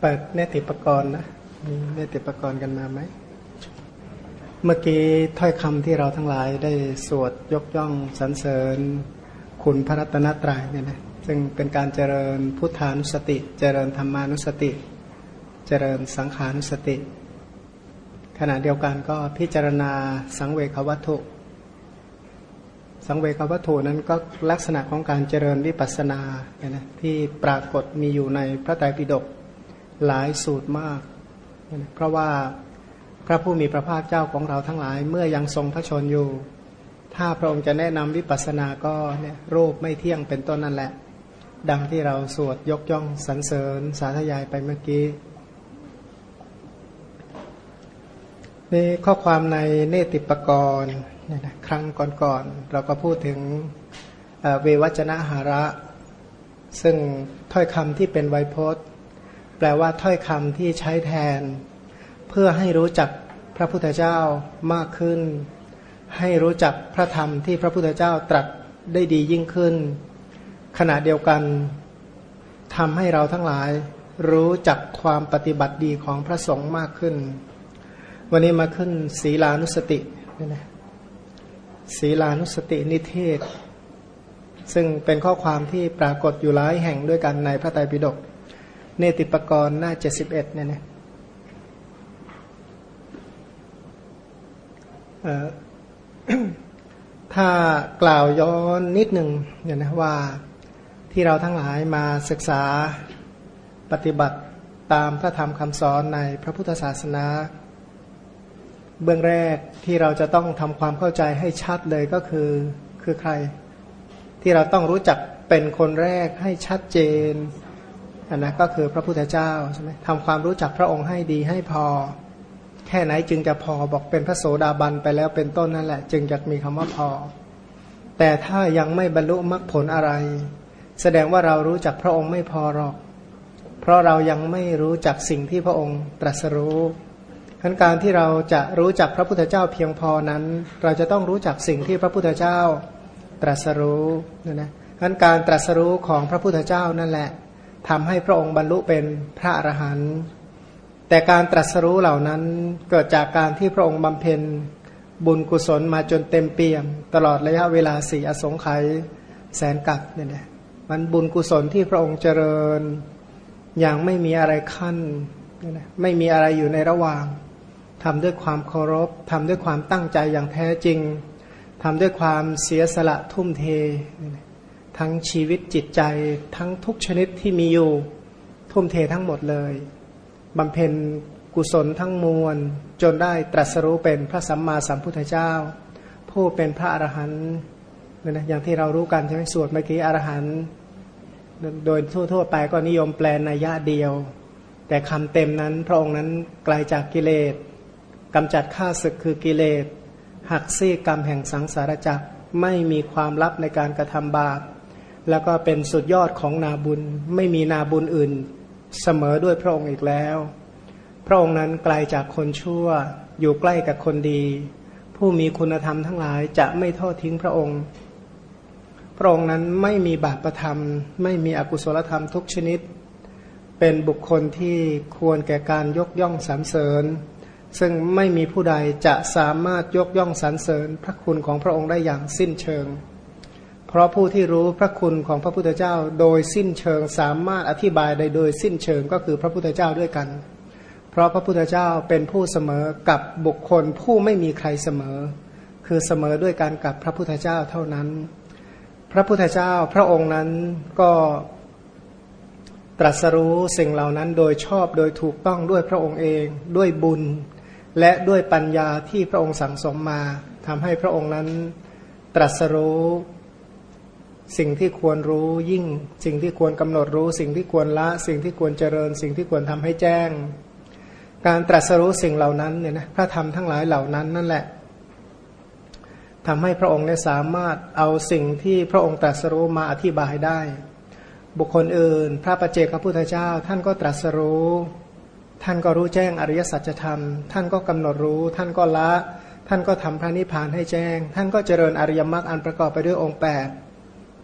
เปิดเนติปกรณ์นะมีเนติปกรณ์กันมาไหม เมื่อกี้ถ้อยคำที่เราทั้งหลายได้สวดยกย่องสรรเสริญ คุณพระรัตนตรัยเนี่ยนะซึ่งเป็นการเจริญพุทธานุสติ เจริญธรรมานุสติ เจริญสังขานุสติ ขณะเดียวกันก็พิจารณาสังเวควัตถุ สังเวควัตถุนั้นก็ลักษณะของการเจริญวิปัสสนาเนี่ยนะที่ปรากฏมีอยู่ในพระไตรปิฎก หลายสูตรมาก เพราะว่าพระผู้มีพระภาคเจ้าของเราทั้งหลาย เมื่อยังทรงพระชนอยู่ ถ้าพระองค์จะแนะนำวิปัสสนาก็เนี่ยรูปไม่เที่ยงเป็นต้นนั่นแหละ ดังที่เราสวดยกย่องสรรเสริญสาธยายไปเมื่อกี้นี่ข้อความในเนติปกรณ์เนี่ยนะครั้งก่อนๆเราก็พูดถึงเววัจนะหาระ ซึ่งถ้อยคำที่เป็นไวยพจน์ แปลว่าถ้อยคำที่ใช้แทน เพื่อให้รู้จักพระพุทธเจ้ามากขึ้น ให้รู้จักพระธรรมที่พระพุทธเจ้าตรัสได้ดียิ่งขึ้น ขณะเดียวกันทำให้เราทั้งหลายรู้จักความปฏิบัติดีของพระสงฆ์มากขึ้น วันนี้มาขึ้นศีลานุสตินี่นะศีลานุสตินิเทศ ซึ่งเป็นข้อความที่ปรากฏอยู่หลายแห่งด้วยกันในพระไตรปิฎก เนติปกรณ์หน้าเจ็ดสิบเอ็ดเนี่ยนะถ้ากล่าวย้อนนิดหนึ่งเนี่ยนะว่าที่เราทั้งหลายมาศึกษาปฏิบัติตามพระธรรมคำสอนในพระพุทธศาสนา เบื้องแรกที่เราจะต้องทำความเข้าใจให้ชัดเลยก็คือคือใคร ที่เราต้องรู้จักเป็นคนแรกให้ชัดเจน อันนะก็คือพระพุทธเจ้าใช่ไหมทำความรู้จักพระองค์ให้ดีให้พอ แค่ไหนจึงจะพอบอกเป็นพระโสดาบันไปแล้วเป็นต้นนั่นแหละ จึงจะมีคำว่าพอ แต่ถ้ายังไม่บรรลุมรรคผลอะไร แสดงว่าเรารู้จักพระองค์ไม่พอหรอก เพราะเรายังไม่รู้จักสิ่งที่พระองค์ตรัสรู้ขั้นการที่เราจะรู้จักพระพุทธเจ้าเพียงพอนั้น เราจะต้องรู้จักสิ่งที่พระพุทธเจ้าตรัสรู้นะนะขั้นการตรัสรู้ของพระพุทธเจ้านั่นแหละ ทำให้พระองค์บรรลุเป็นพระอรหันต์แต่การตรัสรู้เหล่านั้นเกิดจากการที่พระองค์บำเพ็ญบุญกุศลมาจนเต็มเปี่ยม ตลอดระยะเวลาสี่อสงไขยแสนกับเนี่ยนะมันบุญกุศลที่พระองค์เจริญอย่างไม่มีอะไรขั้นไม่มีอะไรอยู่ในระหว่างทำด้วยความเคารพทำด้วยความตั้งใจอย่างแท้จริงทำด้วยความเสียสละทุ่มเท ทั้งชีวิตจิตใจทั้งทุกชนิดที่มีอยู่ ทุ่มเททั้งหมดเลยบำเพ็ญกุศลทั้งมวล จนได้ตรัสรู้เป็นพระสัมมาสัมพุทธเจ้า ผู้เป็นพระอรหันต์นะอย่างที่เรารู้กันใช่ไหมสวดเมื่อกี้อรหันต์โดยทั่วๆไปก็นิยมแปลในยะเดียว แต่คำเต็มนั้นพระองค์นั้นไกลาจากกิเลสกำจัดข้าศึกคือกิเลสหักซี่กรรมแห่งสังสารจักรไม่มีความลับในการกระทำบาป แล้วก็เป็นสุดยอดของนาบุญไม่มีนาบุญอื่นเสมอด้วยพระองค์อีกแล้ว พระองค์นั้นไกลาจากคนชั่ว อยู่ใกล้กับคนดี ผู้มีคุณธรรมทั้งหลายจะไม่ทอดทิ้งพระองค์ พระองค์นั้นไม่มีบาปประธรรม ไม่มีอกุศลธรรมทุกชนิด เป็นบุคคลที่ควรแก่การยกย่องสรรเสริญ ซึ่งไม่มีผู้ใดจะสามารถยกย่องสรรเสริญพระคุณของพระองค์ได้อย่างสิ้นเชิง ราะผู้ที่รู้พระคุณของพระพุทธเจ้าโดยสิ้นเชิงสามารถอธิบายได้โดยสิ้นเชิงก็คือพระพุทธเจ้าด้วยกัน เพราะพระพุทธเจ้าเป็นผู้เสมอกับบุคคลผู้ไม่มีใครเสมอ คือเสมอด้วยกันกับพระพุทธเจ้าเท่านั้น พระพุทธเจ้าพระองค์นั้นก็ตรัสรู้สิ่งเหล่านั้นโดยชอบโดยถูกต้องด้วยพระองค์เองด้วยบุญ และด้วยปัญญาที่พระองค์สั่งสมมาทำให้พระองค์นั้นตรัสรู้ สิ่งที่ควรรู้ยิ่ง สิ่งที่ควรกำหนดรู้ สิ่งที่ควรละ สิ่งที่ควรเจริญ สิ่งที่ควรทำให้แจ้ง การตรัสรู้สิ่งเหล่านั้นเนี่ยนะพระธรรมทั้งหลายเหล่านั้นนั่นแหละทำให้พระองค์ได้สามารถเอาสิ่งที่พระองค์ตรัสรู้มาอธิบายได้ บุคคลอื่น พระประเจกพระพุทธเจ้า ท่านก็ตรัสรู้ ท่านก็รู้แจ้งอริยสัจธรรม ท่านก็กำหนดรู้ ท่านก็ละ ท่านก็ทำพระนิพพานให้แจ้ง ท่านก็เจริญอริยมรรคอันประกอบไปด้วยองค์แปด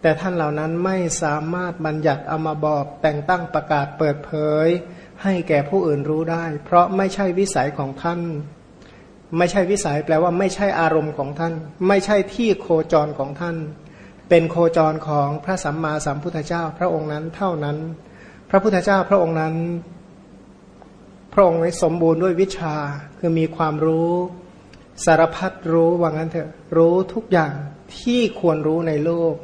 แต่ท่านเหล่านั้นไม่สามารถบัญญัติเอามาบอกแต่งตั้งประกาศเปิดเผย ให้แก่ผู้อื่นรู้ได้ เพราะไม่ใช่วิสัยของท่าน ไม่ใช่วิสัยแปลว่าไม่ใช่อารมณ์ของท่าน ไม่ใช่ที่โคจรของท่าน เป็นโคจรของพระสัมมาสัมพุทธเจ้าพระองค์นั้นเท่านั้น พระพุทธเจ้าพระองค์นั้น พระองค์สมบูรณ์ด้วยวิชาคือมีความรู้สารพัดรู้ว่างั้นเถอะรู้ทุกอย่างที่ควรรู้ในโลก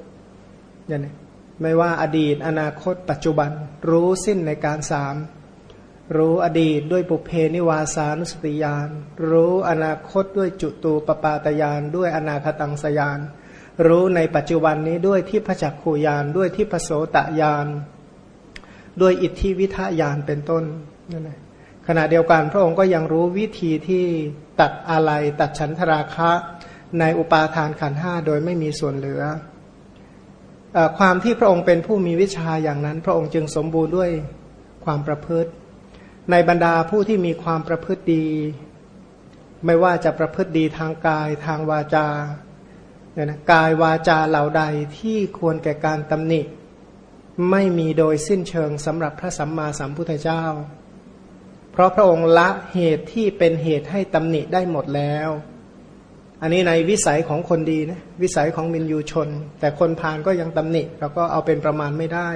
อย่างนี้ไม่ว่าอดีต อนาคต ปัจจุบัน รู้สิ้นในการสามรู้อดีตด้วยปุเพนิวาสานุสติยาน รู้อนาคตด้วยจุตูปปาตยาน ด้วยอนาคตังสยาน รู้ในปัจจุบันนี้ด้วยที่พระจักขูยาน ด้วยที่พระโสตยาน ด้วยอิทธิวิทยานเป็นต้นนั่นแหละขณะเดียวกันพระองค์ก็ยังรู้วิธีที่ตัดอะไรตัดฉันทราคะในอุปาทานขันห้าโดยไม่มีส่วนเหลือ ความที่พระองค์เป็นผู้มีวิชาอย่างนั้น พระองค์จึงสมบูรณ์ด้วยความประพฤติ ในบรรดาผู้ที่มีความประพฤติดี ไม่ว่าจะประพฤติดีทางกายทางวาจาเนี่ยนะกายวาจาเหล่าใดที่ควรแก่การตำหนิ ไม่มีโดยสิ้นเชิงสำหรับพระสัมมาสัมพุทธเจ้า เพราะพระองค์ละเหตุที่เป็นเหตุให้ตำหนิได้หมดแล้ว อันนี้ในวิสัยของคนดีนะวิสัยของมินยูชน แต่คนพานก็ยังตำหนิเราก็เอาเป็นประมาณไม่ได้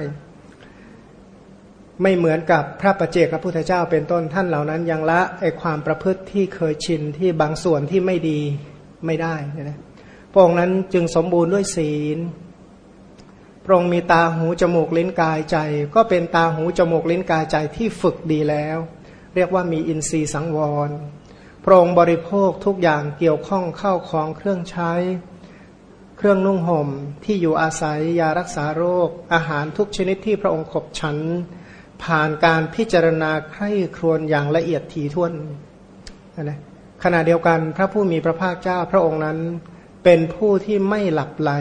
ไม่เหมือนกับพระประเจกพระพุทธเจ้าเป็นต้นท่านเหล่านั้น ยังละไอความประพฤติที่เคยชินที่บางส่วนที่ไม่ดีไม่ได้นะพระองค์นั้นจึงสมบูรณ์ด้วยศีลพระองค์มีตาหูจมูกลิ้นกายใจ ก็เป็นตาหูจมูกลิ้นกายใจที่ฝึกดีแล้ว เรียกว่ามีอินทรีย์สังวร พระองค์บริโภคทุกอย่างเกี่ยวข้องเข้าของเครื่องใช้ เครื่องนุ่งห่มที่อยู่อาศัยยารักษาโรค อาหารทุกชนิดที่พระองค์ขบฉัน ผ่านการพิจารณาใคร่ครวญอย่างละเอียดถี่ถ้วนนะขณะเดียวกันพระผู้มีพระภาคเจ้าพระองค์นั้น เป็นผู้ที่ไม่หลับไหล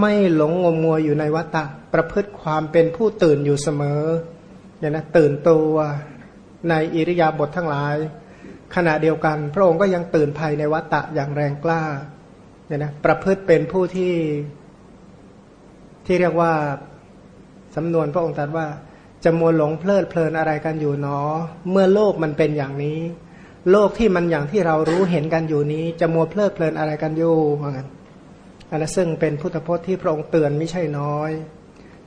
ไม่หลงงมงวยอยู่ในวัฏฏะประพฤติความเป็นผู้ตื่นอยู่เสมอเนี่ยนะตื่นตัวในอิริยาบถททั้งหลาย ขณะเดียวกัน พระองค์ก็ยังตื่นภัยในวัตตะอย่างแรงกล้าเนี่ยนะประพฤติเป็นผู้ที่ที่เรียกว่าสำนวนพระองค์ตรัสว่าจะมัวหลงเพลิดเพลินอะไรกันอยู่เนอ เมื่อโลกมันเป็นอย่างนี้ โลกที่มันอย่างที่เรารู้เห็นกันอยู่นี้ จะมัวเพลิดเพลินอะไรกันอยู่เหมือนกันอันนั้นซึ่งเป็นพุทธพจน์ที่พระองค์เตือนไม่ใช่น้อย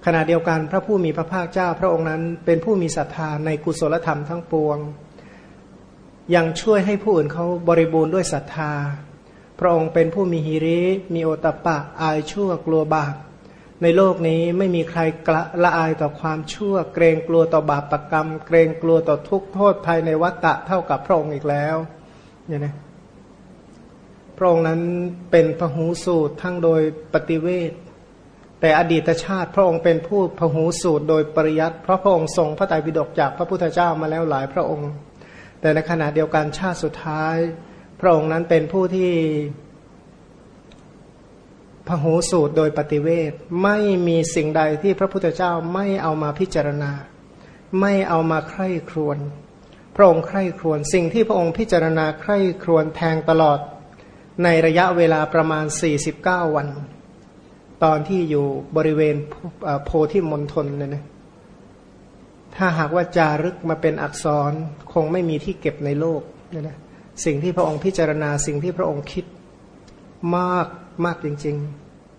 ขณะเดียวกันพระผู้มีพระภาคเจ้าพระองค์นั้น เป็นผู้มีศรัทธาในกุศลธรรมทั้งปวง ยังช่วยให้ผู้อื่นเขาบริบูรณ์ด้วยศรัทธา พระองค์เป็นผู้มีหิริมีโอตปะ อายชั่วกลัวบาป ในโลกนี้ไม่มีใครกละละอายต่อความชั่ว เกรงกลัวต่อบาปประกรรม เกรงกลัวต่อทุกโทษภายในวัฏฏะเท่ากับพระองค์อีกแล้วเนี่ยนะพระองค์นั้นเป็นพหูสูตรทั้งโดยปฏิเวทแต่อดีตชาติพระองค์เป็นผู้พหูสูตรโดยปริยัติเพราะพระองค์ทรงพระไตรปิฎกจากพระพุทธเจ้ามาแล้วหลายพระองค์ แต่ในขณะเดียวกันชาติสุดท้าย พระองค์นั้นเป็นผู้ที่พหูสูตรโดยปฏิเวทไม่มีสิ่งใดที่พระพุทธเจ้าไม่เอามาพิจารณา ไม่เอามาใคร่ครวญพระองค์ใคร่ครวญสิ่งที่พระองค์พิจารณาใคร่ครวญแทงตลอด ในระยะเวลาประมาณ 49 วัน ตอนที่อยู่บริเวณโพธิมณฑลเนี่ยนะ ถ้าหากว่าจารึกมาเป็นอักษรคงไม่มีที่เก็บในโลกเนี่ยนะสิ่งที่พระองค์พิจารณาสิ่งที่พระองค์คิดมากมากจริง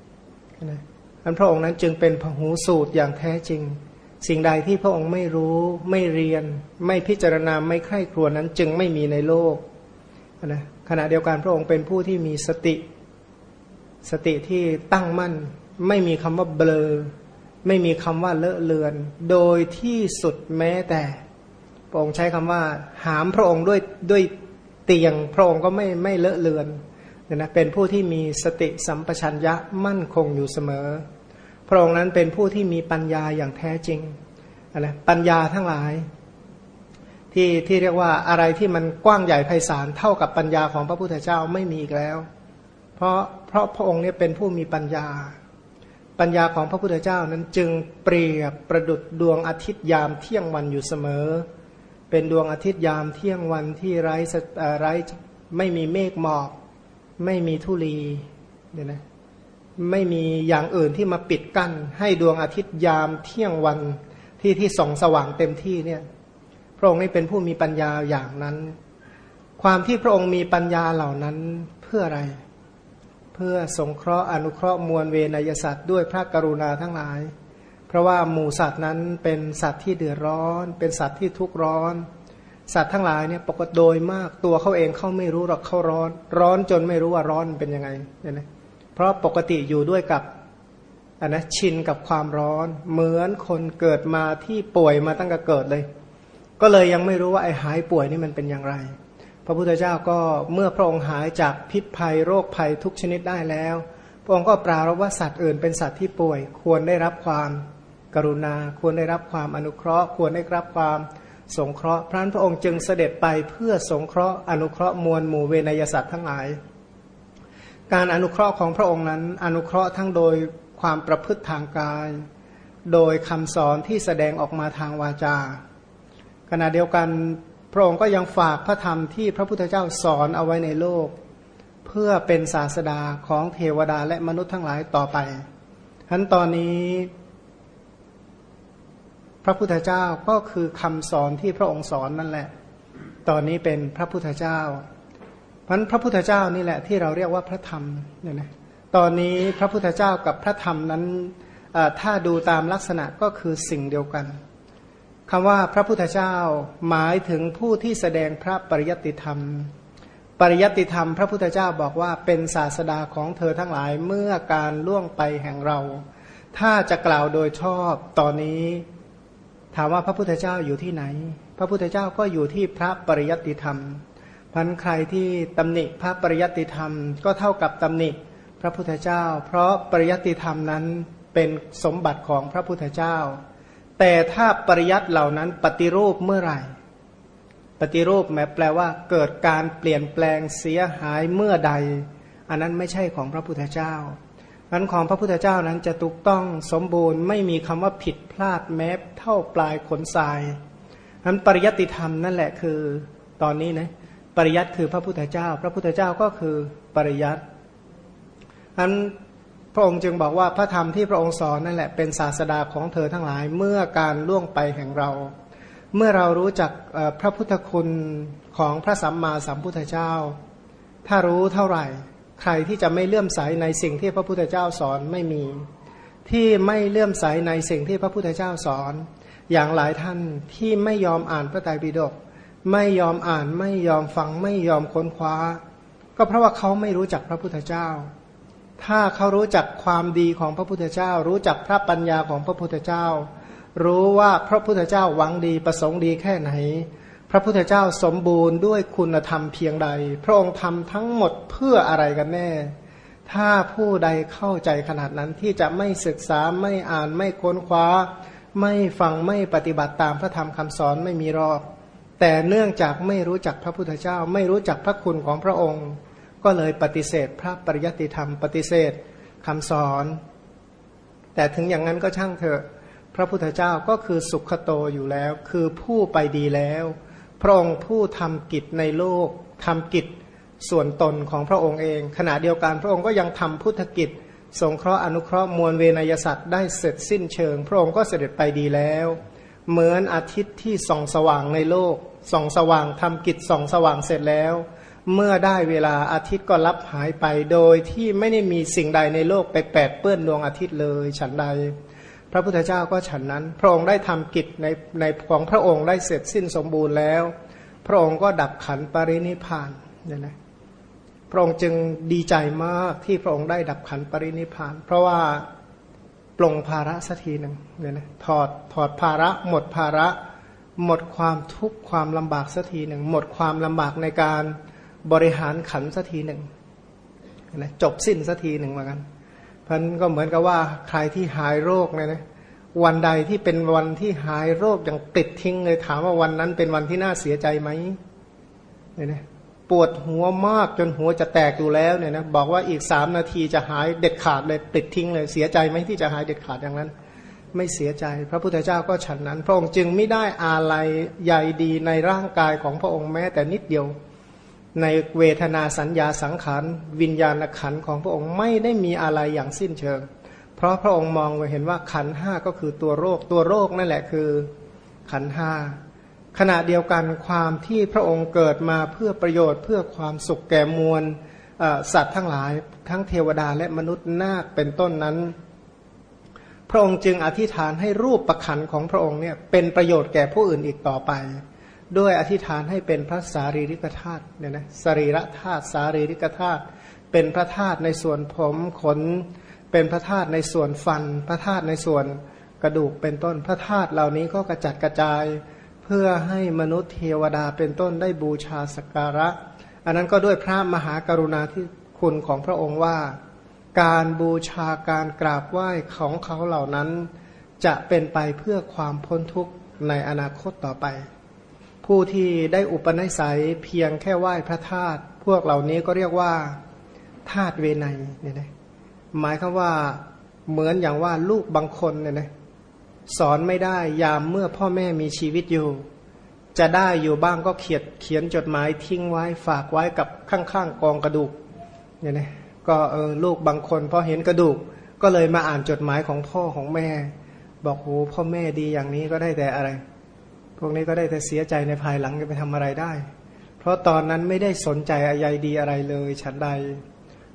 ๆนะอันพระองค์นั้นจึงเป็นพหูสูตรอย่างแท้จริง สิ่งใดที่พระองค์ไม่รู้ไม่เรียน ไม่พิจารณาไม่ใคร่ครวญนั้นจึงไม่มีในโลกนะขณะเดียวกันพระองค์เป็นผู้ที่มีสติ สติที่ตั้งมั่น ไม่มีคำว่าเบลอ ไม่มีคำว่าเลอะเลือน โดยที่สุดแม้แต่พระองค์ใช้คำว่า หามพระองค์ด้วยด้วยเตียงพระองค์ก็ไม่ไม่เลอะเลือนเนี่ยนะเป็นผู้ที่มีสติสัมปชัญญะมั่นคงอยู่เสมอ พระองค์นั้นเป็นผู้ที่มีปัญญาอย่างแท้จริงอะไรปัญญาทั้งหลาย ที่ที่เรียกว่าอะไรที่มันกว้างใหญ่ไพศาลเท่ากับปัญญาของพระพุทธเจ้าไม่มีอีกแล้ว เพราะเพราะพระองค์เนี่ยเป็นผู้มีปัญญา ปัญญาของพระพุทธเจ้านั้นจึงเปรียบประดุดดวงอาทิตย์ยามเที่ยงวันอยู่เสมอ เป็นดวงอาทิตย์ยามเที่ยงวันที่ไร้ไร้ไม่มีเมฆหมอก ไม่มีทุลีเนี่ยนะไม่มีอย่างอื่นที่มาปิดกั้น ให้ดวงอาทิตย์ยามเที่ยงวันที่ที่ส่องสว่างเต็มที่เนี่ยพระองค์นี่เป็นผู้มีปัญญาอย่างนั้น ความที่พระองค์มีปัญญาเหล่านั้นเพื่ออะไร พื่อสงเคราะห์อนุเคราะห์มวลเวนยสัตว์ด้วยพระกรุณาทั้งหลาย เพราะว่าหมูสัตว์นั้นเป็นสัตว์ที่เดือดร้อน เป็นสัตว์ที่ทุกข์ร้อน สัตว์ทั้งหลายเนี่ยปกติโดยมากตัวเขาเองเขาไม่รู้หรอกเขาร้อน ร้อนจนไม่รู้ว่าร้อนเป็นยังไงเนี่ยนะเพราะปกติอยู่ด้วยกับอันนะชินกับความร้อน เหมือนคนเกิดมาที่ป่วยมาตั้งแต่เกิดเลย ก็เลยยังไม่รู้ว่าไอ้หายป่วยนี่มันเป็นอย่างไร พระพุทธเจ้าก็เมื่อพระองค์หายจากพิษภัยโรคภัยทุกชนิดได้แล้ว พระองค์ก็ปรารบว่าสัตว์อื่นเป็นสัตว์ที่ป่วย ควรได้รับความกรุณา ควรได้รับความอนุเคราะห์ ควรได้รับความสงเคราะห์พระนั้นพระองค์จึงเสด็จไปเพื่อสงเคราะห์อนุเคราะห์มวลหมู่เวนยสัตว์ทั้งหลาย การอนุเคราะห์ของพระองค์นั้น อนุเคราะห์ทั้งโดยความประพฤติทางกาย โดยคำสอนที่แสดงออกมาทางวาจา ขณะเดียวกัน พระองค์ก็ยังฝากพระธรรมที่พระพุทธเจ้าสอนเอาไว้ในโลก เพื่อเป็นศาสดาของเทวดาและมนุษย์ทั้งหลายต่อไปฉะนั้นตอนนี้ พระพุทธเจ้าก็คือคำสอนที่พระองค์สอนนั่นแหละ ตอนนี้เป็นพระพุทธเจ้าพันพระพุทธเจ้านี่แหละที่เราเรียกว่าพระธรรมเนี่ยนะตอนนี้พระพุทธเจ้ากับพระธรรมนั้นถ้าดูตามลักษณะก็คือสิ่งเดียวกัน คำว่าพระพุทธเจ้าหมายถึงผู้ที่แสดงพระปริยติธรรม ปริยติธรรม พระพุทธเจ้าบอกว่าเป็นศาสดาของเธอทั้งหลายเมื่อการล่วงไปแห่งเรา ถ้าจะกล่าวโดยชอบตอนนี้ ถามว่าพระพุทธเจ้าอยู่ที่ไหน พระพุทธเจ้าก็อยู่ที่พระปริยติธรรมพันใครที่ตำหนิพระปริยติธรรม ก็เท่ากับตำหนิพระพุทธเจ้า เพราะปริยัติธรรมนั้นเป็นสมบัติของพระพุทธเจ้า แต่ถ้าปริยัติเหล่านั้นปฏิรูปเมื่อไหร่ ปฏิรูปแม้แปลว่า เกิดการเปลี่ยนแปลงเสียหายเมื่อใด อันนั้นไม่ใช่ของพระพุทธเจ้านั้นของพระพุทธเจ้านั้นจะถูกต้องสมบูรณ์ไม่มีคำว่าผิดพลาดแม้เท่าปลายขนทรายนั้นปริยัติธรรมนั่นแหละคือตอนนี้นะปริยัติคือพระพุทธเจ้า พระพุทธเจ้าก็คือปริยัตินั้น พระองค์จึงบอกว่าพระธรรมที่พระองค์สอนนั่นแหละเป็นศาสดาของเธอทั้งหลายเมื่อการล่วงไปแห่งเรา เมื่อเรารู้จักพระพุทธคุณของพระสัมมาสัมพุทธเจ้า ถ้ารู้เท่าไหร่ ใครที่จะไม่เลื่อมใสในสิ่งที่พระพุทธเจ้าสอนไม่มี ที่ไม่เลื่อมใสในสิ่งที่พระพุทธเจ้าสอน อย่างหลายท่านที่ไม่ยอมอ่านพระไตรปิฎกไม่ยอมอ่านไม่ยอมฟังไม่ยอมค้นคว้า ก็เพราะว่าเขาไม่รู้จักพระพุทธเจ้า ถ้าเขารู้จักความดีของพระพุทธเจ้า รู้จักพระปัญญาของพระพุทธเจ้า รู้ว่าพระพุทธเจ้าหวังดีประสงค์ดีแค่ไหน พระพุทธเจ้าสมบูรณ์ด้วยคุณธรรมเพียงใด พระองค์ทำทั้งหมดเพื่ออะไรกันแน่ ถ้าผู้ใดเข้าใจขนาดนั้นที่จะไม่ศึกษาไม่อ่านไม่ค้นคว้า ไม่ฟังไม่ปฏิบัติตามพระธรรมคำสอนไม่มีรอบแต่เนื่องจากไม่รู้จักพระพุทธเจ้า ไม่รู้จักพระคุณของพระองค์ ก็เลยปฏิเสธพระปริยัติธรรม ปฏิเสธคำสอน แต่ถึงอย่างนั้นก็ช่างเถอะ พระพุทธเจ้าก็คือสุขโตอยู่แล้ว คือผู้ไปดีแล้ว พระองค์ผู้ทำกิจในโลกทำกิจส่วนตนของพระองค์เอง ขณะเดียวกันพระองค์ก็ยังทำพุทธกิจ สงเคราะห์อนุเคราะห์มวลเวนยสัตว์ได้เสร็จสิ้นเชิง พระองค์ก็เสด็จไปดีแล้ว เหมือนอาทิตย์ที่ส่องสว่างในโลกส่องสว่างทำกิจส่องสว่างเสร็จแล้ว เมื่อได้เวลาอาทิตย์ก็รับหายไปโดยที่ไม่ได้มีสิ่งใดในโลกไปแปดเปื้อนดวงอาทิตย์เลยฉันใด พระพุทธเจ้าก็ฉันนั้น พระองค์ได้ทำกิจในในของพระองค์ได้เสร็จสิ้นสมบูรณ์แล้ว พระองค์ก็ดับขันปรินิพานเนี่ยนะพระองค์จึงดีใจมากที่พระองค์ได้ดับขันปรินิพาน เพราะว่าปลงภาระสักทีหนึ่งเนี่ยนะถอดถอดภาระหมดภาระ หมดความทุกข์ความลำบากสักทีหนึ่งหมดความลำบากในการ บริหารขันสักทีหนึ่งนะจบสิ้นสักทีหนึ่งเหมือนกันพันก็เหมือนกับว่าใครที่หายโรคเนี่ยนะวันใดที่เป็นวันที่หายโรคอย่างติดทิ้งเลยถามว่าวันนั้นเป็นวันที่น่าเสียใจไหมเนี่ยนะปวดหัวมากจนหัวจะแตกอยู่แล้วเนี่ยนะบอกว่าอีกสามนาทีจะหายเด็ดขาดเลยติดทิ้งเลยเสียใจไหมที่จะหายเด็ดขาดอย่างนั้น ไม่เสียใจ พระพุทธเจ้าก็ฉันนั้น พระองค์จึงไม่ได้อาลัยใหญ่ดีในร่างกายของพระองค์แม้แต่นิดเดียว ในเวทนาสัญญาสังขารวิญญาณขันของพระองค์ไม่ได้มีอะไรอย่างสิ้นเชิง เพราะพระองค์มองเห็นว่าขันห้าก็คือตัวโรค ตัวโรคนั่นแหละคือขันห้าขณะเดียวกันความที่พระองค์เกิดมาเพื่อประโยชน์ เพื่อความสุขแก่มวลสัตว์ทั้งหลายทั้งเทวดาและมนุษย์นาคเป็นต้นนั้น พระองค์จึงอธิษฐานให้รูปประคันของพระองค์เนี่ยเป็นประโยชน์แก่ผู้อื่นอีกต่อไป ด้วยอธิษฐานให้เป็นพระสารีริกธาตุเนี่ยนะสรีระธาตุสารีริกธาตุเป็นพระธาตุในส่วนผมขน เป็นพระธาตุในส่วนฟัน พระธาตุในส่วนกระดูกเป็นต้นพระธาตุเหล่านี้ก็กระจัดกระจาย เพื่อให้มนุษย์เทวดาเป็นต้นได้บูชาสักการะ อันนั้นก็ด้วยพระมหากรุณาที่คุณของพระองค์ว่า การบูชาการกราบไหว้ของเขาเหล่านั้น จะเป็นไปเพื่อความพ้นทุกข์ในอนาคตต่อไป ผู้ที่ได้อุปนิสัยเพียงแค่ไหว้พระธาตุพวกเหล่านี้ก็เรียกว่าธาตุเวไนเนี่ยนะหมายคือว่าเหมือนอย่างว่าลูกบางคนเนี่ยนะสอนไม่ได้ยามเมื่อพ่อแม่มีชีวิตอยู่ จะได้อยู่บ้างก็เขียนเขียนจดหมายทิ้งไว้ฝากไว้กับข้างๆกองกระดูกเนี่ยนะก็เออลูกบางคนพอเห็นกระดูก ก็เลยมาอ่านจดหมายของพ่อของแม่ บอกโอ้พ่อแม่ดีอย่างนี้ก็ได้แต่อะไร พวกนี้ก็ได้แต่เสียใจในภายหลังจะไปทำอะไรได้ เพราะตอนนั้นไม่ได้สนใจอะไรดีอะไรเลยฉันใด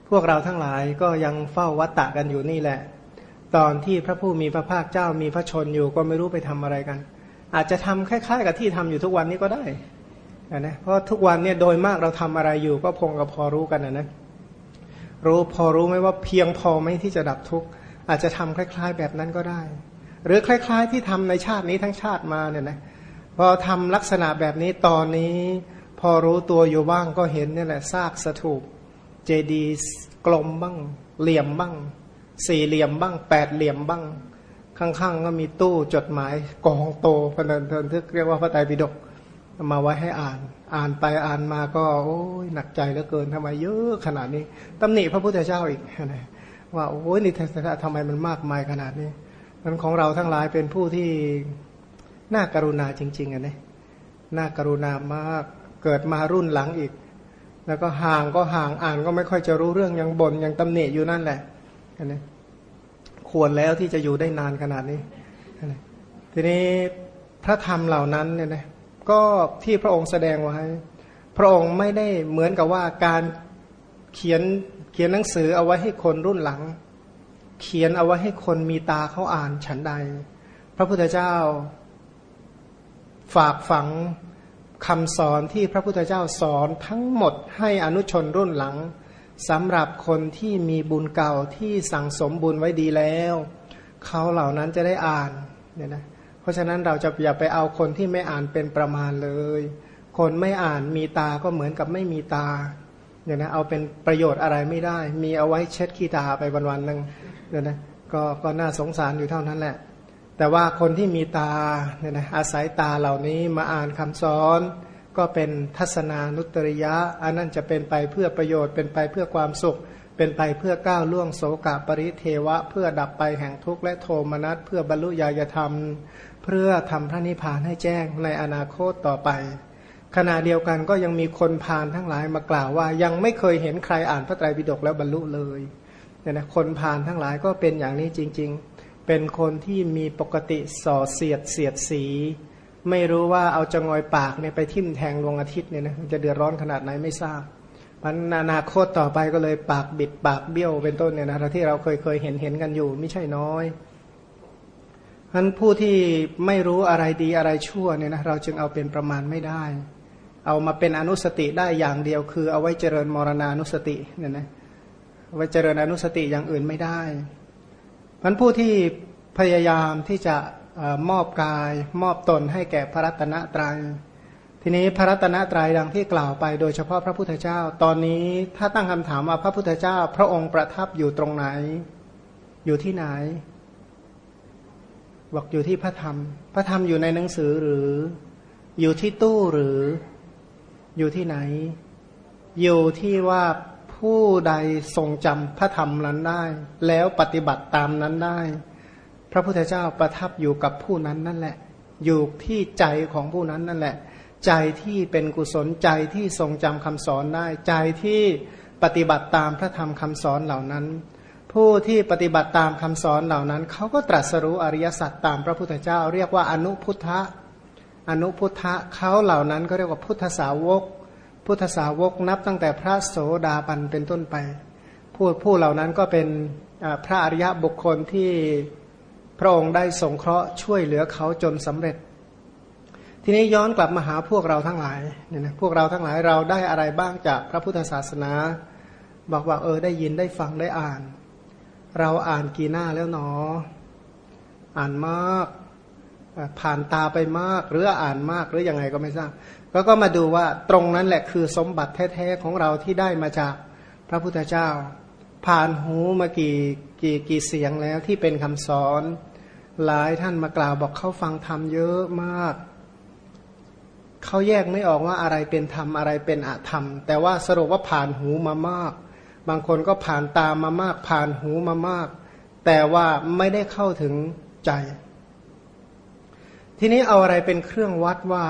พวกเราทั้งหลายก็ยังเฝ้าวัตตะกันอยู่นี่แหละ ตอนที่พระผู้มีพระภาคเจ้ามีพระชนอยู่ก็ไม่รู้ไปทำอะไรกัน อาจจะทำคล้ายๆ กับที่ทำอยู่ทุกวันนี้ก็ได้นะเพราะทุกวันเนี่ยโดยมากเราทำอะไรอยู่ก็พงกับพอรู้กันนะนะรู้พอรู้ไหมว่าเพียงพอไหมที่จะดับทุกข์อาจจะทำคล้าย ๆ แบบนั้นก็ได้ หรือคล้าย ๆ ที่ทำในชาตินี้ทั้งชาติมาเนี่ยนะ พอทำลักษณะแบบนี้ตอนนี้ พอรู้ตัวอยู่บ้างก็เห็นนี่แหละซากสถูปเจดีกลมบ้าง เหลี่ยมบ้าง สี่เหลี่ยมบ้างแปดเหลี่ยมบ้าง ข้างๆก็มีตู้จดหมายกองโตพนันเทินทึกเรียกว่าพระไตรปิฎกมาไว้ให้อ่าน อ่านไปอ่านมาก็ โอ้ยหนักใจเหลือเกินทำไมเยอะขนาดนี้ตำหนิพระพุทธเจ้าอีกนะว่าโอ้ยนี่ทำไมมันมากมายขนาดนี้มันของเราทั้งหลายเป็นผู้ที่ น่ากรุณาจริง ๆอะนะน่ากรุณามากเกิดมารุ่นหลังอีก แล้วก็ห่างก็ห่างอ่านก็ไม่ค่อยจะรู้เรื่องยังบน่นยังตำหนิอยู่นั่นแหละนะควรแล้วที่จะอยู่ได้นานขนาดนี้ทีนี้พระธรรมเหล่านั้นเนี่ยนะก็ที่พระองค์แสดงไว้พระองค์ไม่ได้เหมือนกับว่าการเขียนเขียนหนังสือเอาไว้ให้คนรุ่นหลัง เขียนเอาไว้ให้คนมีตาเขาอ่านฉันใด พระพุทธเจ้า ฝากฝังคำสอนที่พระพุทธเจ้าสอนทั้งหมดให้อนุชนรุ่นหลังสำหรับคนที่มีบุญเก่าที่สั่งสมบุญไว้ดีแล้วเขาเหล่านั้นจะได้อ่านเนี่ยนะเพราะฉะนั้นเราจะอย่าไปเอาคนที่ไม่อ่านเป็นประมาณเลย คนไม่อ่านมีตาก็เหมือนกับไม่มีตาเนี่ยนะเอาเป็นประโยชน์อะไรไม่ได้ มีเอาไว้เช็ดขี้ตาไปวันๆหนึ่งเนี่ยนะก็ก็น่าสงสารอยู่เท่านั้นแหละ แต่ว่าคนที่มีตาเนี่ยนะอาศัยตาเหล่านี้มาอ่านคำสอนก็เป็นทัศนานุตริยะ อันนั้นจะเป็นไปเพื่อประโยชน์เป็นไปเพื่อความสุข เป็นไปเพื่อก้าวล่วงโสกปริเทวะ เพื่อดับไปแห่งทุกข์และโทมนัสเพื่อบรรลุญาณธรรม เพื่อทำพระนิพพานให้แจ้งในอนาคตต่อไป ขณะเดียวกันก็ยังมีคนพานทั้งหลายมากล่าวว่า ยังไม่เคยเห็นใครอ่านพระไตรปิฎกแล้วบรรลุเลยเนี่ยนะคนพานทั้งหลายก็เป็นอย่างนี้จริง ๆ เป็นคนที่มีปกติส่อเสียดเสียดสี ไม่รู้ว่าเอาจะงอยปากเนี่ยไปทิ่มแทงดวงอาทิตย์เนี่ยนะจะเดือดร้อนขนาดไหนไม่ทราบมันอนาคตต่อไปก็เลยปากบิดปากเบี้ยวเป็นต้นเนี่ยนะที่เราเคยเคยเห็นเห็นกันอยู่ ไม่ใช่น้อยท่านผู้ที่ไม่รู้อะไรดีอะไรชั่วเนี่ยนะเราจึงเอาเป็นประมาณไม่ได้ เอามาเป็นอนุสติได้อย่างเดียวคือ เอาไว้เจริญมรณานุสติเนี่ยนะไว้เจริญอนุสติอย่างอื่นไม่ได้ ท่านผู้ที่พยายามที่จะมอบกาย มอบตนให้แก่พระรัตนตรยัย ทีนี้พระรัตนตรัยดังที่กล่าวไป โดยเฉพาะพระพุทธเจ้า ตอนนี้ถ้าตั้งคำถามว่าพระพุทธเจ้า พระองค์ประทับอยู่ตรงไหน อยู่ที่ไหน บอกอยู่ที่พระธรรม พระธรรมอยู่ในหนังสือหรือ อยู่ที่ตู้หรือ อยู่ที่ไหน อยู่ที่ว่า ผู้ใดทรงจำพระธรรมนั้นได้ แล้วปฏิบัติตามนั้นได้ พระพุทธเจ้าประทับอยู่กับผู้นั้นนั่นแหละ อยู่ที่ใจของผู้นั้นนั่นแหละ ใจที่เป็นกุศลใจที่ทรงจำคำสอนได้ ใจที่ปฏิบัติตามพระธรรมคำสอนเหล่านั้น ผู้ที่ปฏิบัติตามคำสอนเหล่านั้นเขาก็ตรัสรู้อริยสัจตามพระพุทธเจ้า เรียกว่าอนุพุทธะอนุพุทธะเขาเหล่านั้นก็เรียกว่าพุทธสาวก พุทธสาวกนับตั้งแต่พระโสดาบันเป็นต้นไปผู้ผู้เหล่านั้นก็เป็นพระอริยบุคคลที่พระองค์ได้สงเคราะห์ช่วยเหลือเขาจนสำเร็จ ทีนี้ย้อนกลับมาหาพวกเราทั้งหลายเนี่ยนะพวกเราทั้งหลายเราได้อะไรบ้างจากพระพุทธศาสนา บอกว่าเออได้ยินได้ฟังได้อ่าน เราอ่านกี่หน้าแล้วหนอ อ่านมากผ่านตาไปมาก หรืออ่านมากหรืออยังไงก็ไม่ทราบ ก็ก็มาดูว่าตรงนั้นแหละคือสมบัติแท้ๆของเราที่ได้มาจากพระพุทธเจ้า ผ่านหูมากี่กี่กี่เสียงแล้วที่เป็นคำสอน หลายท่านมากล่าวบอกเขาฟังธรรมเยอะมากเขาแยกไม่ออกว่าอะไรเป็นธรรมอะไรเป็นอธรรม แต่ว่าสรุปว่าผ่านหูมามาก บางคนก็ผ่านตามามาก ผ่านหูมามาก แต่ว่าไม่ได้เข้าถึงใจ ทีนี้เอาอะไรเป็นเครื่องวัดว่า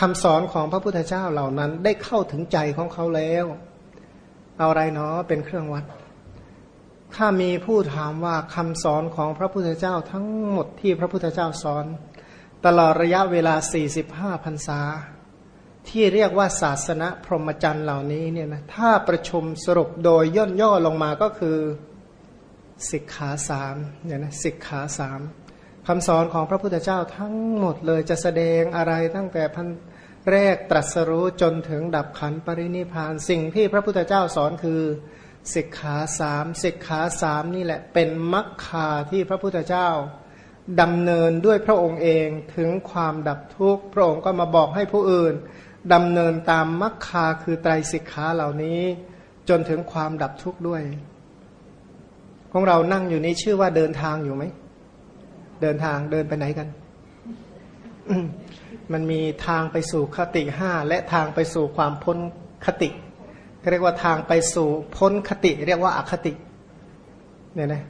คำสอนของพระพุทธเจ้าเหล่านั้นได้เข้าถึงใจของเขาแล้ว เอาอะไรเนาะเป็นเครื่องวัด ถ้ามีผู้ถามว่าคำสอนของพระพุทธเจ้าทั้งหมดที่พระพุทธเจ้าสอน ตลอดระยะเวลา 45พรรษา ที่เรียกว่าศาสนาพรหมจรรย์เหล่านี้เนี่ยนะถ้าประชุมสรุปโดยย่นย่อลงมาก็คือสิกขาสามเนี่ยนะสิกขาสาม คำสอนของพระพุทธเจ้าทั้งหมดเลยจะแสดงอะไรตั้งแต่พันแรกตรัสรู้จนถึงดับขันปรินิพาน สิ่งที่พระพุทธเจ้าสอนคือสิกขาสามสิกขาสามนี่แหละเป็นมรรคาที่พระพุทธเจ้าดำเนินด้วยพระองค์เองถึงความดับทุกข์พระองค์ก็มาบอกให้ผู้อื่นดำเนินตามมรรคาคือไตรสิกขาเหล่านี้ จนถึงความดับทุกข์ด้วย ของเรานั่งอยู่นี้ชื่อว่าเดินทางอยู่ไหม เดินทางเดินไปไหนกัน มันมีทางไปสู่คติห้าและทางไปสู่ความพ้นคติเรียกว่าทางไปสู่พ้นคติ เรียกว่าอาคติเนี่ยนะ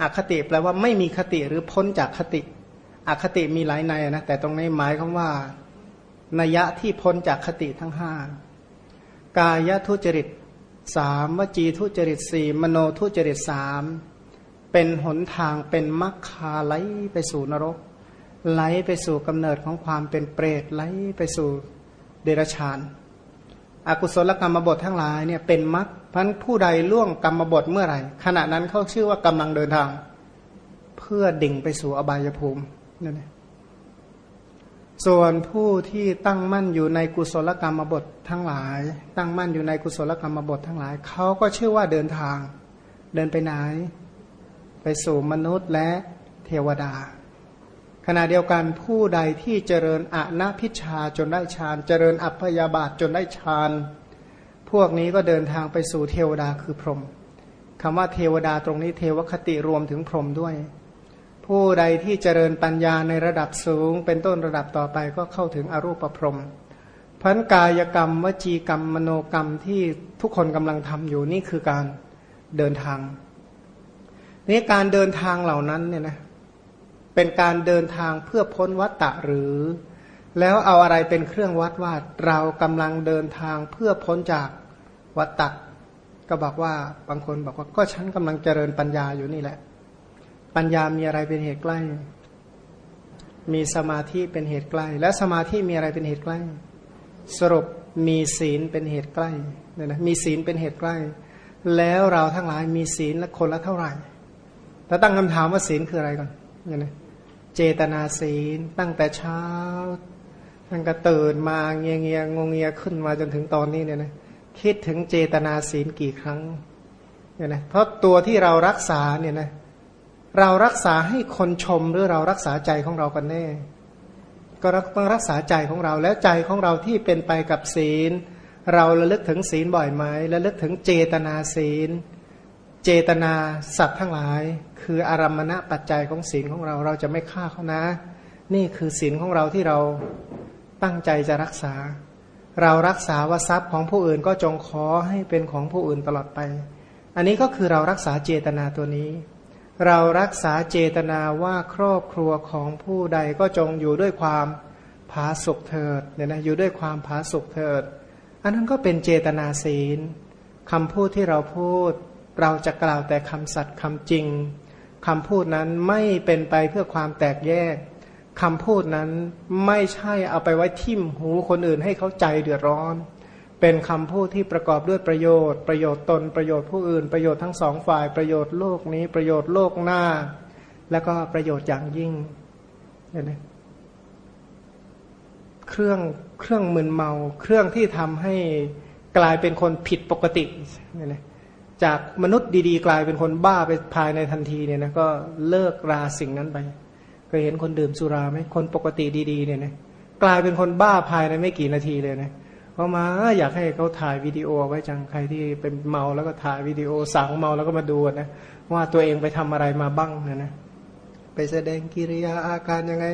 อาคติแปลว่าไม่มีคติหรือพ้นจากคติอคติมีหลายในนะแต่ตรงนี้หมายคำว่านัยะที่พ้นจากคติทั้งห้ากายทุจริตสามวจีทุจริตสี่มโนทุจริตสาม เป็นหนทางเป็นมรรคาไหลไปสู่นรก ไหลไปสู่กำเนิดของความเป็นเปรตไหลไปสู่เดรัจฉานอากุศลกรรมบททั้งหลายเนี่ยเป็นมรรคพันผู้ใดล่วงกรรมบทเมื่อไหร่ ขณะนั้นเขาชื่อว่ากำลังเดินทาง เพื่อดิ่งไปสู่อบายภูมินั่นเองส่วนผู้ที่ตั้งมั่นอยู่ในกุศลกรรมบททั้งหลาย ตั้งมั่นอยู่ในกุศลกรรมบททั้งหลายเขาก็ชื่อว่าเดินทาง เดินไปไหน ไปสู่มนุษย์และเทวดา ขณะเดียวกันผู้ใดที่เจริญอนาพิชาจนได้ฌาน เจริญอัพยาบาทจนได้ฌาน พวกนี้ก็เดินทางไปสู่เทวดาคือพรหมคำว่าเทวดาตรงนี้เทวคติรวมถึงพรหมด้วย ผู้ใดที่เจริญปัญญาในระดับสูง เป็นต้นระดับต่อไปก็เข้าถึงอรูปพรหมพันกายกรรม วจีกรรม มโนกรรมที่ทุกคนกำลังทำอยู่นี่คือการเดินทาง นี่การเดินทางเหล่านั้นเนี่ยนะเป็นการเดินทางเพื่อพ้นวัตตะหรือ แล้วเอาอะไรเป็นเครื่องวัดว่าเรากำลังเดินทางเพื่อพ้นจากวัตตะก็บอกว่าบางคนบอกว่าก็ฉันกำลังเจริญปัญญาอยู่นี่แหละ ปัญญามีอะไรเป็นเหตุใกล้ มีสมาธิเป็นเหตุใกล้ และสมาธิมีอะไรเป็นเหตุใกล้ สรุปมีศีลเป็นเหตุใกล้เนี่ยนะมีศีลเป็นเหตุใกล้ แล้วเราทั้งหลายมีศีลละคนละเท่าไหร่ ถ้าตั้งคำถามว่าศีลคืออะไรก่อนเนี่ยนะเจตนาศีลตั้งแต่เช้าตั้งแต่ตื่นมาเงียเงียงงเงียขึ้นมาจนถึงตอนนี้เนี่ยนะคิดถึงเจตนาศีลกี่ครั้งเนี่ยนะเพราะตัวที่เรารักษาเนี่ยนะเรารักษาให้คนชมหรือเรารักษาใจของเรากันแน่ ก็ต้องรักษาใจของเราแล้วใจของเราที่เป็นไปกับศีล เราระลึกถึงศีลบ่อยไหมระลึกถึงเจตนาศีล เจตนาสัตว์ทั้งหลาย คืออารมณะปัจจัยของศีลของเราเราจะไม่ฆ่าเขานะ นี่คือศีลของเราที่เราตั้งใจจะรักษา เรารักษาว่าทรัพย์ของผู้อื่นก็จงขอให้เป็นของผู้อื่นตลอดไป อันนี้ก็คือเรารักษาเจตนาตัวนี้ เรารักษาเจตนาว่าครอบครัวของผู้ใดก็จงอยู่ด้วยความผาสุกเถิดเนี่ยนะอยู่ด้วยความผาสุกเถิด อันนั้นก็เป็นเจตนาศีลคำพูดที่เราพูด เราจะกล่าวแต่คำสัตย์คำจริงคำพูดนั้นไม่เป็นไปเพื่อความแตกแยกคำพูดนั้นไม่ใช่เอาไปไว้ทิ่มหูคนอื่นให้เขาใจเดือดร้อน เป็นคำพูดที่ประกอบด้วยประโยชน์ ประโยชน์ตนประโยชน์ผู้อื่น ประโยชน์ทั้งสองฝ่ายประโยชน์โลกนี้ประโยชน์โลกหน้า แล้วก็ประโยชน์อย่างยิ่งเห็นไหมเครื่องเครื่องมึนเมา เครื่องที่ทำให้กลายเป็นคนผิดปกติเนี่ยนะ จากมนุษย์ดีๆ กลายเป็นคนบ้าไปภายในทันทีเนี่ยนะก็เลิกราสิ่งนั้นไปเคยเห็นคนดื่มสุราไหมคนปกติดีๆเนี่ยนะกลายเป็นคนบ้าภายในไม่กี่นาทีเลยนะพอมาอยากให้เขาถ่ายวิดีโอไว้จังใครที่เป็นเมาแล้วก็ถ่ายวิดีโอสั่งเมาแล้วก็มาดูนะว่าตัวเองไปทำอะไรมาบ้างนะนะไปแสดงกิริยาอาการยังไง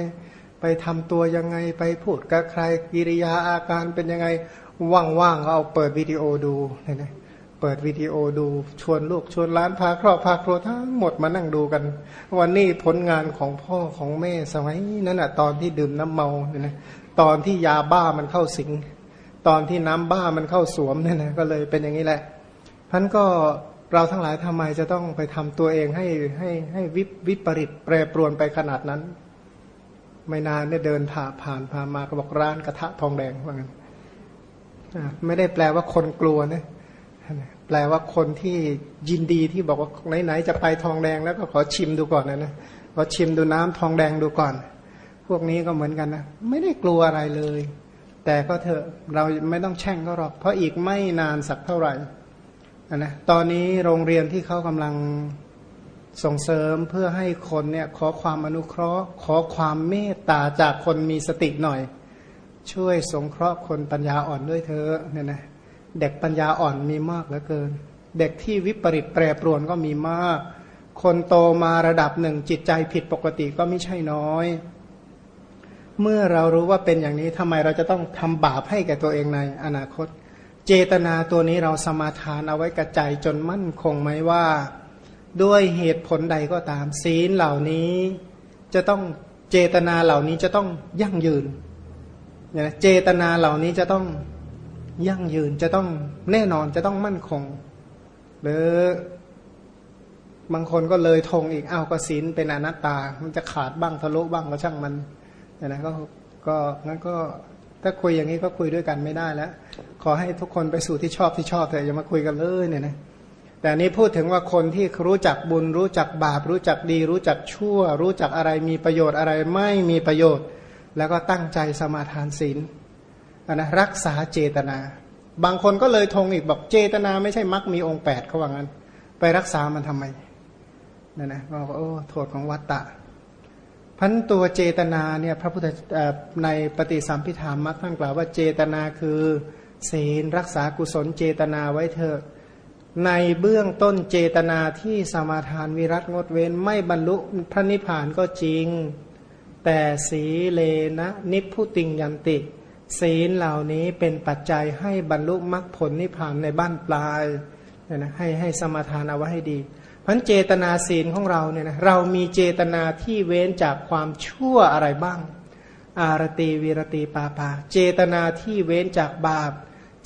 ไปทำตัวยังไงไปพูดกับใครกิริยาอาการเป็นยังไงว่างๆก็เอาเปิดวิดีโอดูนะนะ เปิดวิดีโอดูชวนลูกชวนล้านพาครอบพาครัวทั้งหมดมานั่งดูกัน วันนี้ผลงานของพ่อของแม่สมัยนั้นอะตอนที่ดื่มน้ำเมาเนี่ยนะตอนที่ยาบ้ามันเข้าสิง ตอนที่น้ำบ้ามันเข้าสวมเนี่ยนะก็เลยเป็นอย่างนี้แหละท่านก็เราทั้งหลายทำไมจะต้องไปทำตัวเองให้ให้ให้วิวิปริตแปรปรวนไปขนาดนั้น ไม่นานเนี่ยเดินผ่าผ่านผ่ามาก็บอกร้านกระทะทองแดงว่างั้นไม่ได้แปลว่าคนกลัวนะ แปลว่าคนที่ยินดีที่บอกว่าไหนๆจะไปทองแดงแล้วก็ขอชิมดูก่อนนะนะขอชิมดูน้ำทองแดงดูก่อน พวกนี้ก็เหมือนกันนะไม่ได้กลัวอะไรเลย แต่ก็เถอะเราไม่ต้องแช่งเขาหรอก เพราะอีกไม่นานสักเท่าไหร่นะตอนนี้โรงเรียนที่เขากำลังส่งเสริมเพื่อให้คนเนี่ยขอความอนุเคราะห์ ขอความเมตตาจากคนมีสติหน่อย ช่วยสงเคราะห์คนปัญญาอ่อนด้วยเธอเนี่ยนะ เด็กปัญญาอ่อนมีมากเหลือเกิน เด็กที่วิปริตแปรปรวนก็มีมาก คนโตมาระดับหนึ่งจิตใจผิดปกติก็ไม่ใช่น้อย เมื่อเรารู้ว่าเป็นอย่างนี้ทำไมเราจะต้องทำบาปให้แก่ตัวเองในอนาคต เจตนาตัวนี้เราสมาทานเอาไว้กระใจจนมั่นคงไหมว่า ด้วยเหตุผลใดก็ตามศีลเหล่านี้จะต้องเจตนาเหล่านี้จะต้องยั่งยืนเจตนาเหล่านี้จะต้อง ยั่งยืนจะต้องแน่นอนจะต้องมั่นคง หรือบางคนก็เลยทงอีกอ้าวก็ศีลเป็นอนัตตา มันจะขาดบ้างทะลุบ้างก็ช่างมันเนี่ยนะก็ก็งั้นก็ถ้าคุยอย่างนี้ก็คุยด้วยกันไม่ได้แล้ว ขอให้ทุกคนไปสู่ที่ชอบที่ชอบเถอะอย่ามาคุยกันเลยเนี่ยนะแต่นี้พูดถึงว่าคนที่รู้จักบุญ รู้จักบาป รู้จักดี รู้จักชั่ว รู้จักอะไรมีประโยชน์อะไรไม่มีประโยชน์ แล้วก็ตั้งใจสมาทานศีล นะรักษาเจตนา บางคนก็เลยทงอีกบอกเจตนาไม่ใช่มักมีองค์แปดเขาว่างั้น ไปรักษามันทำไมนั่นนะบอกโอ้โทษของวัตตะพันตัวเจตนาเนี่ยพระพุทธในปฏิสัมพิธามักท่านกล่าวว่าเจตนาคือศีลรักษากุศลเจตนาไว้เถอะในเบื้องต้นเจตนาที่สมาทานวิรัตงดเว้นไม่บรรลุพระนิพพานก็จริง แต่สีเลนะนิพุติงยันติ ศีลเหล่านี้เป็นปัจจัยให้บรรลุมรรคผลนิพพานในบ้านปลายเนี่ยนะให้ให้สมาทานเอาไว้ให้ดีพันเจตนาศีลของเราเนี่ยนะเรามีเจตนาที่เว้นจากความชั่วอะไรบ้าง อารตีวีรตีปาปา เจตนาที่เว้นจากบาป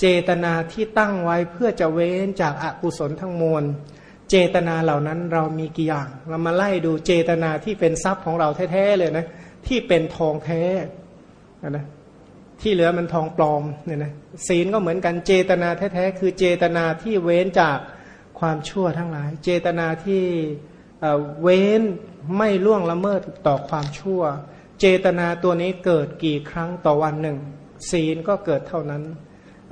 เจตนาที่ตั้งไว้เพื่อจะเว้นจากอากุศลทั้งมวล เจตนาเหล่านั้นเรามีกี่อย่าง เรามาไล่ดูเจตนาที่เป็นทรัพย์ของเราแท้ๆเลยนะที่เป็นทองแท้นะ ที่เหลือมันทองปลอมเนี่ยนะศีลก็เหมือนกันเจตนาแท้ๆคือเจตนาที่เว้นจากความชั่วทั้งหลาย เจตนาที่เว้นไม่ล่วงละเมิดต่อความชั่ว เจตนาตัวนี้เกิดกี่ครั้งต่อวันหนึ่ง ศีลก็เกิดเท่านั้น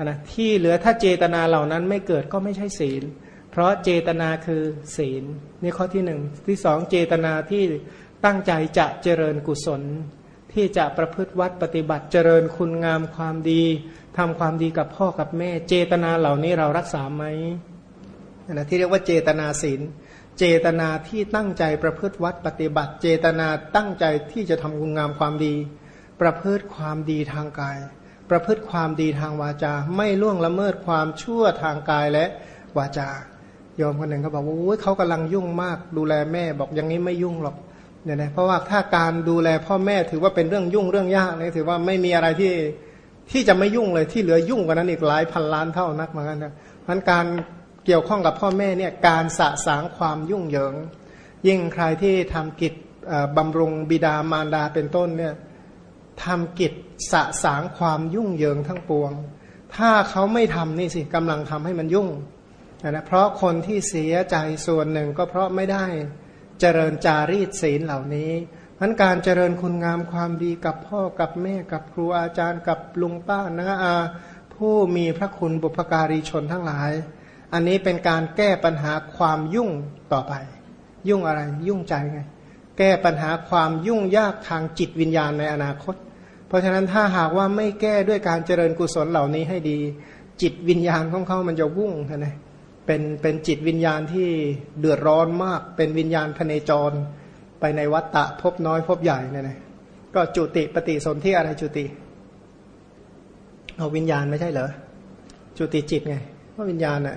นะที่เหลือถ้าเจตนาเหล่านั้นไม่เกิดก็ไม่ใช่ศีล เพราะเจตนาคือศีลนี่ข้อที่หนึ่งที่สองเจตนาที่ตั้งใจจะเจริญกุศล ที่จะประพฤติวัดปฏิบัติเจริญคุณงามความดีทำความดีกับพ่อกับแม่ เจตนาเหล่านี้เรารักษาไหมนะที่เรียกว่าเจตนาศีลเจตนาที่ตั้งใจประพฤติวัดปฏิบัติ เจตนาตั้งใจที่จะทำคุณงามความดี ประพฤติความดีทางกาย ประพฤติความดีทางวาจา ไม่ล่วงละเมิดความชั่วทางกายและวาจายอมคนหนึ่งเขาบอกว่าเขากำลังยุ่งมากดูแลแม่บอกอย่างนี้ไม่ยุ่งหรอก เนี่ยนะเพราะว่าถ้าการดูแลพ่อแม่ถือว่าเป็นเรื่องยุ่งเรื่องยากเลยถือว่าไม่มีอะไรที่ที่จะไม่ยุ่งเลยที่เหลือยุ่งกว่านั้นอีกหลายพันล้านเท่านักเหมือนกันนะมันการเกี่ยวข้องกับพ่อแม่เนี่ยการสะสางความยุ่งเหยิง ยิ่งใครที่ทำกิจบำรุงบิดามารดาเป็นต้นเนี่ยทำกิจสะสางความยุ่งเหยิงทั้งปวง ถ้าเขาไม่ทำนี่สิกำลังทำให้มันยุ่งนะเพราะคนที่เสียใจส่วนหนึ่งก็เพราะไม่ได้ เจริญจารีตศีลเหล่านี้นั้นการเจริญคุณงามความดีกับพ่อกับแม่กับครูอาจารย์กับลุงป้านะอา ผู้มีพระคุณบุพการีชนทั้งหลาย อันนี้เป็นการแก้ปัญหาความยุ่งต่อไป ยุ่งอะไรยุ่งใจไง แก้ปัญหาความยุ่งยากทางจิตวิญญาณในอนาคต เพราะฉะนั้นถ้าหากว่าไม่แก้ด้วยการเจริญกุศลเหล่านี้ให้ดี จิตวิญญาณของเขามันจะวุ่งนะ เป็นเป็นจิตวิญญาณที่เดือดร้อนมาก เป็นวิญญาณพเนจร ไปในวัฏฏะพบน้อยพบใหญ่เนี่ยนะก็จุติปฏิสนธิอะไรจุติเอาวิญญาณไม่ใช่เหรอจุติจิตไงว่าวิญญาณน่ะ